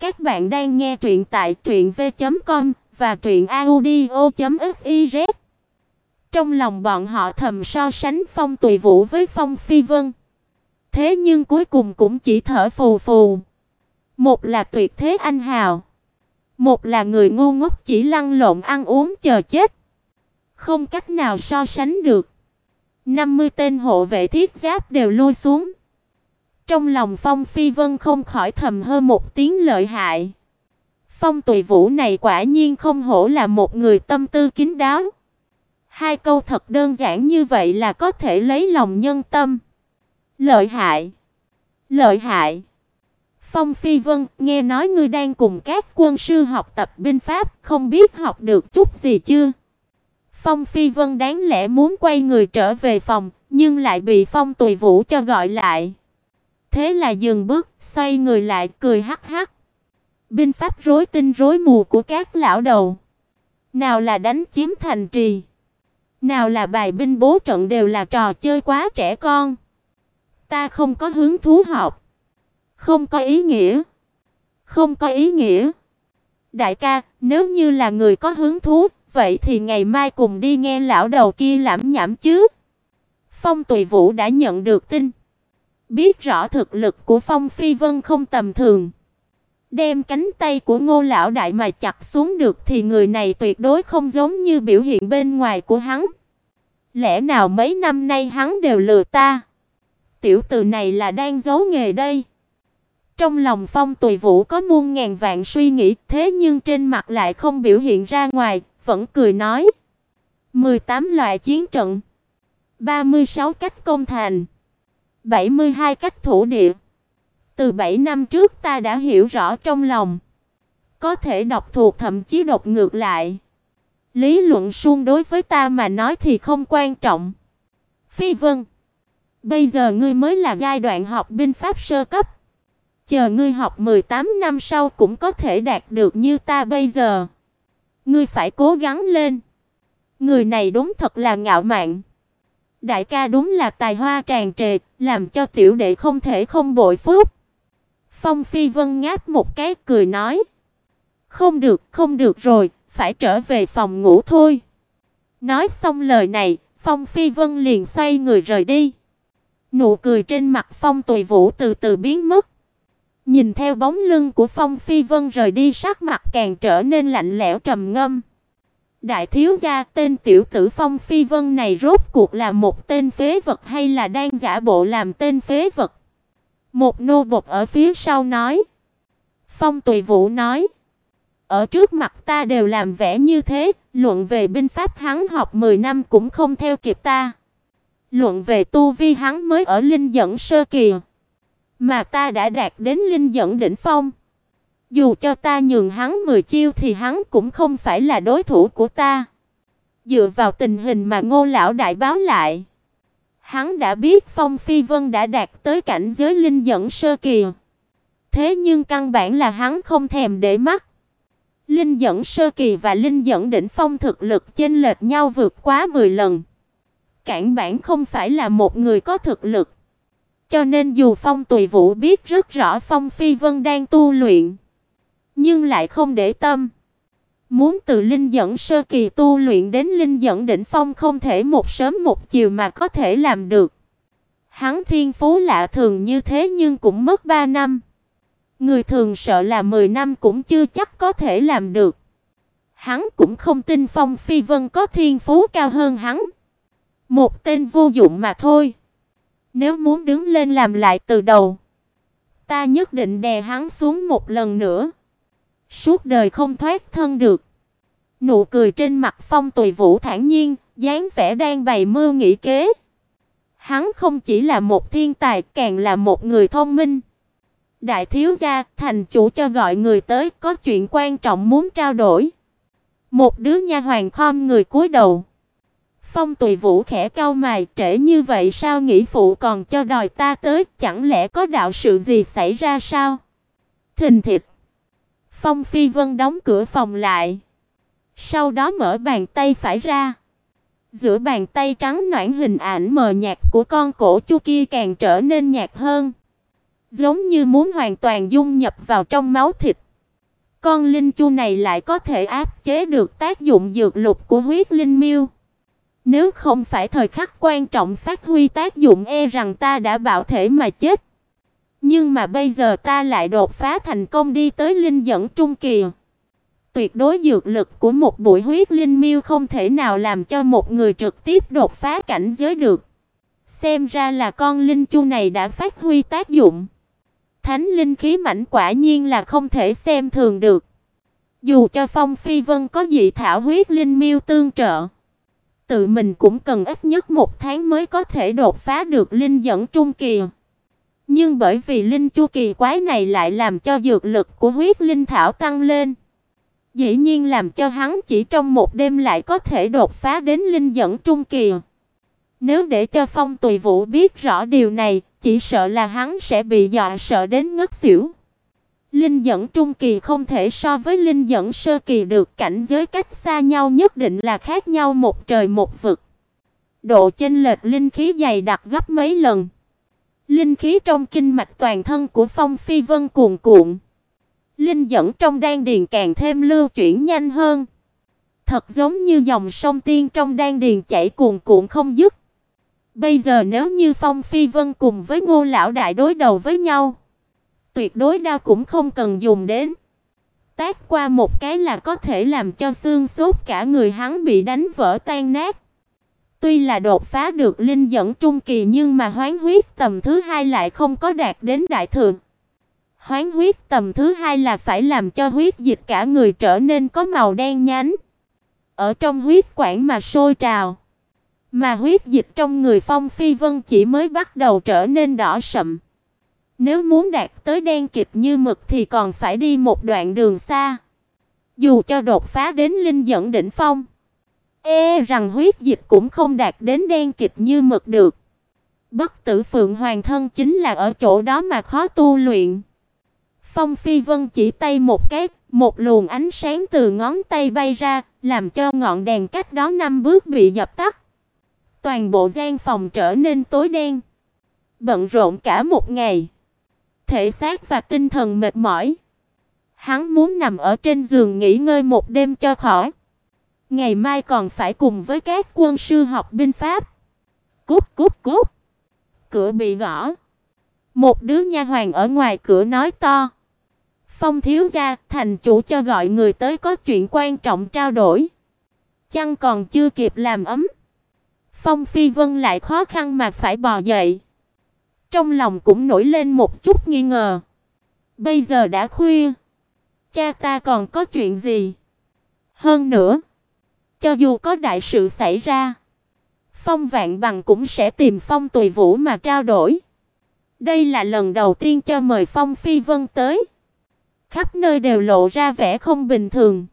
Các bạn đang nghe truyện tại truyệnv.com và truyệnaudio.fiz. Trong lòng bọn họ thầm so sánh Phong Tùy Vũ với Phong Phi Vân. Thế nhưng cuối cùng cũng chỉ thở phù phù. Một là tuyệt thế anh hào, một là người ngu ngốc chỉ lăn lộn ăn uống chờ chết. Không cách nào so sánh được. 50 tên hộ vệ thiết giáp đều lui xuống. Trong lòng Phong Phi Vân không khỏi thầm hơ một tiếng lợi hại. Phong Tùy Vũ này quả nhiên không hổ là một người tâm tư kín đáo. Hai câu thật đơn giản như vậy là có thể lấy lòng nhân tâm. Lợi hại. Lợi hại. Phong Phi Vân, nghe nói ngươi đang cùng các quân sư học tập binh pháp, không biết học được chút gì chưa? Phong Phi Vân đáng lẽ muốn quay người trở về phòng, nhưng lại bị Phong Tùy Vũ cho gọi lại. Thế là dừng bước, xoay người lại cười hắc hắc. Binh pháp rối tinh rối mù của các lão đầu. Nào là đánh chiếm thành trì, nào là bài binh bố trận đều là trò chơi quá trẻ con. Ta không có hứng thú học, không có ý nghĩa, không có ý nghĩa. Đại ca, nếu như là người có hứng thú, vậy thì ngày mai cùng đi nghe lão đầu kia lẩm nhẩm chứ. Phong Tùy Vũ đã nhận được tin, biết rõ thực lực của Phong Phi Vân không tầm thường. Đem cánh tay của Ngô lão đại mà chặt xuống được thì người này tuyệt đối không giống như biểu hiện bên ngoài của hắn. Lẽ nào mấy năm nay hắn đều lừa ta? Tiểu tử này là đang giấu nghề đây. Trong lòng Phong Tùy Vũ có muôn ngàn vạn suy nghĩ, thế nhưng trên mặt lại không biểu hiện ra ngoài, vẫn cười nói: "18 loại chiến trận, 36 cách công thành, 72 cách thủ địa. Từ 7 năm trước ta đã hiểu rõ trong lòng, có thể đọc thuộc thậm chí đọc ngược lại. Lý luận suông đối với ta mà nói thì không quan trọng." Phi Vân, bây giờ ngươi mới là giai đoạn học binh pháp sơ cấp. Chờ ngươi học 18 năm sau cũng có thể đạt được như ta bây giờ. Ngươi phải cố gắng lên. Người này đúng thật là ngạo mạn. Đại ca đúng là tài hoa tràn trề, làm cho tiểu đệ không thể không bội phúc. Phong Phi Vân ngáp một cái cười nói: "Không được, không được rồi, phải trở về phòng ngủ thôi." Nói xong lời này, Phong Phi Vân liền xoay người rời đi. Nụ cười trên mặt Phong Tùy Vũ từ từ biến mất. Nhìn theo bóng lưng của Phong Phi Vân rời đi, sắc mặt càng trở nên lạnh lẽo trầm ngâm. Đại thiếu gia, tên tiểu tử Phong Phi Vân này rốt cuộc là một tên phế vật hay là đang giả bộ làm tên phế vật? Một nô bộc ở phía sau nói. Phong Tùy Vũ nói: "Ở trước mặt ta đều làm vẻ như thế, luận về binh pháp hắn học 10 năm cũng không theo kịp ta. Luận về tu vi hắn mới ở linh dẫn sơ kỳ." Mà ta đã đạt đến linh dẫn đỉnh phong. Dù cho ta nhường hắn 10 chiêu thì hắn cũng không phải là đối thủ của ta. Dựa vào tình hình mà Ngô lão đại báo lại, hắn đã biết Phong Phi Vân đã đạt tới cảnh giới linh dẫn sơ kỳ. Thế nhưng căn bản là hắn không thèm để mắt. Linh dẫn sơ kỳ và linh dẫn đỉnh phong thực lực chênh lệch nhau vượt quá 10 lần. Cản bản không phải là một người có thực lực. Cho nên dù Phong Tùy Vũ biết rất rõ Phong Phi Vân đang tu luyện, nhưng lại không để tâm. Muốn từ linh dẫn sơ kỳ tu luyện đến linh dẫn đỉnh phong không thể một sớm một chiều mà có thể làm được. Hắn thiên phú lạ thường như thế nhưng cũng mất 3 năm. Người thường sợ là 10 năm cũng chưa chắc có thể làm được. Hắn cũng không tin Phong Phi Vân có thiên phú cao hơn hắn. Một tên vô dụng mà thôi. Nếu muốn đứng lên làm lại từ đầu, ta nhất định đè hắn xuống một lần nữa. Suốt đời không thoát thân được. Nụ cười trên mặt Phong Tùy Vũ thản nhiên, dáng vẻ đang bày mưu nghĩ kế. Hắn không chỉ là một thiên tài, càng là một người thông minh. Đại thiếu gia, thành chủ cho gọi người tới, có chuyện quan trọng muốn trao đổi. Một đứa nha hoàn khom người cúi đầu. Phong Tùy Vũ khẽ cau mày, trễ như vậy sao nghĩ phụ còn cho đòi ta tới, chẳng lẽ có đạo sự gì xảy ra sao? Thình thịch. Phong Phi Vân đóng cửa phòng lại, sau đó mở bàn tay phải ra. Giữa bàn tay trắng nõn hình ảnh mờ nhạt của con cổ chu kia càng trở nên nhạt hơn, giống như muốn hoàn toàn dung nhập vào trong máu thịt. Con linh chu này lại có thể áp chế được tác dụng dược lục của huyết linh miêu. Nếu không phải thời khắc quan trọng phát huy tác dụng e rằng ta đã bạo thể mà chết. Nhưng mà bây giờ ta lại đột phá thành công đi tới linh dẫn trung kỳ. Tuyệt đối dược lực của một bụi huyết linh miêu không thể nào làm cho một người trực tiếp đột phá cảnh giới được. Xem ra là con linh chu này đã phát huy tác dụng. Thánh linh khí mạnh quả nhiên là không thể xem thường được. Dù cho Phong Phi Vân có dị thảo huyết linh miêu tương trợ, tự mình cũng cần ít nhất một tháng mới có thể đột phá được linh dẫn trung kỳ. Nhưng bởi vì linh chu kỳ quái này lại làm cho dược lực của huyết linh thảo tăng lên, dĩ nhiên làm cho hắn chỉ trong một đêm lại có thể đột phá đến linh dẫn trung kỳ. Nếu để cho Phong Tùy Vũ biết rõ điều này, chỉ sợ là hắn sẽ bị dọa sợ đến ngất xỉu. Linh dẫn trung kỳ không thể so với linh dẫn sơ kỳ được, cảnh giới cách xa nhau nhất định là khác nhau một trời một vực. Độ chênh lệch linh khí dày đặc gấp mấy lần. Linh khí trong kinh mạch toàn thân của Phong Phi Vân cuồn cuộn. Linh dẫn trong đan điền càng thêm lưu chuyển nhanh hơn. Thật giống như dòng sông tiên trong đan điền chảy cuồn cuộn không dứt. Bây giờ nếu như Phong Phi Vân cùng với Ngô lão đại đối đầu với nhau, tuyệt đối đao cũng không cần dùng đến. Tác qua một cái là có thể làm cho xương sốt cả người hắn bị đánh vỡ tan nát. Tuy là đột phá được linh dẫn trung kỳ nhưng mà hoán huyết tầm thứ hai lại không có đạt đến đại thượng. Hoán huyết tầm thứ hai là phải làm cho huyết dịch cả người trở nên có màu đen nhánh. Ở trong huyết quản mà sôi trào. Mà huyết dịch trong người Phong Phi Vân chỉ mới bắt đầu trở nên đỏ sậm. Nếu muốn đạt tới đen kịt như mực thì còn phải đi một đoạn đường xa. Dù cho đột phá đến linh dẫn đỉnh phong, e rằng huyết dịch cũng không đạt đến đen kịch như mực được. Bất tử Phượng Hoàng thân chính là ở chỗ đó mà khó tu luyện. Phong Phi Vân chỉ tay một cái, một luồng ánh sáng từ ngón tay bay ra, làm cho ngọn đèn cách đó năm bước bị dập tắt. Toàn bộ gian phòng trở nên tối đen. Bận rộn cả một ngày. Thể xác và tinh thần mệt mỏi. Hắn muốn nằm ở trên giường nghỉ ngơi một đêm cho khỏi. Ngày mai còn phải cùng với các quân sư học binh pháp. Cút cút cút. Cửa bị gõ. Một đứa nha hoàn ở ngoài cửa nói to. Phong thiếu gia, thành chủ cho gọi người tới có chuyện quan trọng trao đổi. Chăng còn chưa kịp làm ấm. Phong Phi Vân lại khó khăn mà phải bò dậy. Trong lòng cũng nổi lên một chút nghi ngờ. Bây giờ đã khuya, cha ta còn có chuyện gì? Hơn nữa, cho dù có đại sự xảy ra, Phong Vạn Bằng cũng sẽ tìm Phong Tùy Vũ mà trao đổi. Đây là lần đầu tiên cho mời Phong Phi Vân tới. Khắp nơi đều lộ ra vẻ không bình thường.